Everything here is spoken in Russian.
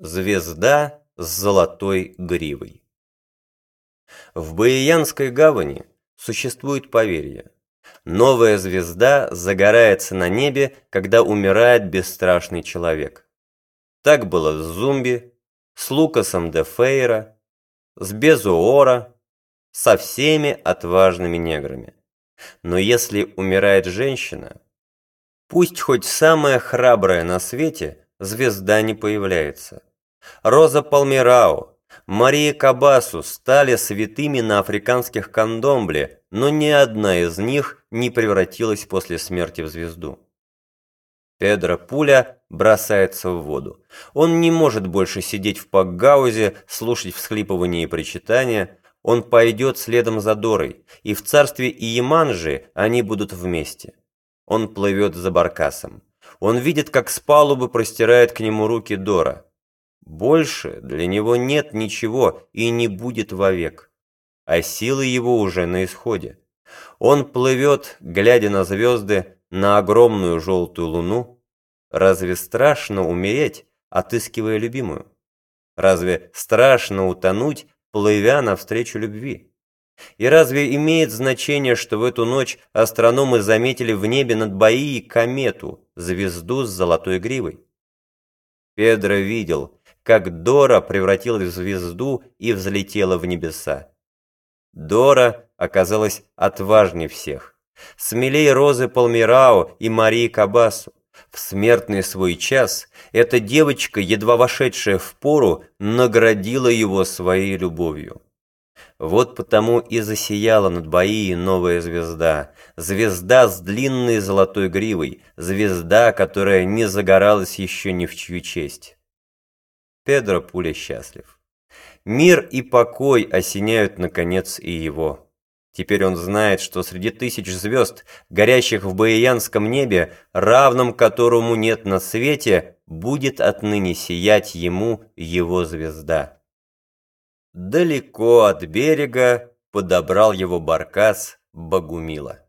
Звезда с золотой гривой. В Баиянской гавани существует поверье. Новая звезда загорается на небе, когда умирает бесстрашный человек. Так было с Зумби, с Лукасом де Фейра, с Безуора, со всеми отважными неграми. Но если умирает женщина, пусть хоть самая храбрая на свете, звезда не появляется. Роза Палмирао, Мария Кабасу стали святыми на африканских кандомбле, но ни одна из них не превратилась после смерти в звезду. Педро Пуля бросается в воду. Он не может больше сидеть в пакгаузе, слушать всхлипывания и причитания. Он пойдет следом за Дорой, и в царстве Иеманжи они будут вместе. Он плывет за баркасом. Он видит, как с палубы простирает к нему руки Дора. Больше для него нет ничего и не будет вовек. А силы его уже на исходе. Он плывет, глядя на звезды, на огромную желтую луну. Разве страшно умереть, отыскивая любимую? Разве страшно утонуть, плывя навстречу любви? И разве имеет значение, что в эту ночь астрономы заметили в небе над Баией комету, звезду с золотой гривой? Педро видел, как Дора превратилась в звезду и взлетела в небеса. Дора оказалась отважней всех. Смелее Розы Палмирао и Марии Кабасу. В смертный свой час эта девочка, едва вошедшая в пору, наградила его своей любовью. Вот потому и засияла над Баией новая звезда. Звезда с длинной золотой гривой. Звезда, которая не загоралась еще ни в чью честь. Педро Пуля счастлив. Мир и покой осеняют, наконец, и его. Теперь он знает, что среди тысяч звезд, горящих в Баиянском небе, равным которому нет на свете, будет отныне сиять ему его звезда. Далеко от берега подобрал его баркас Богумила.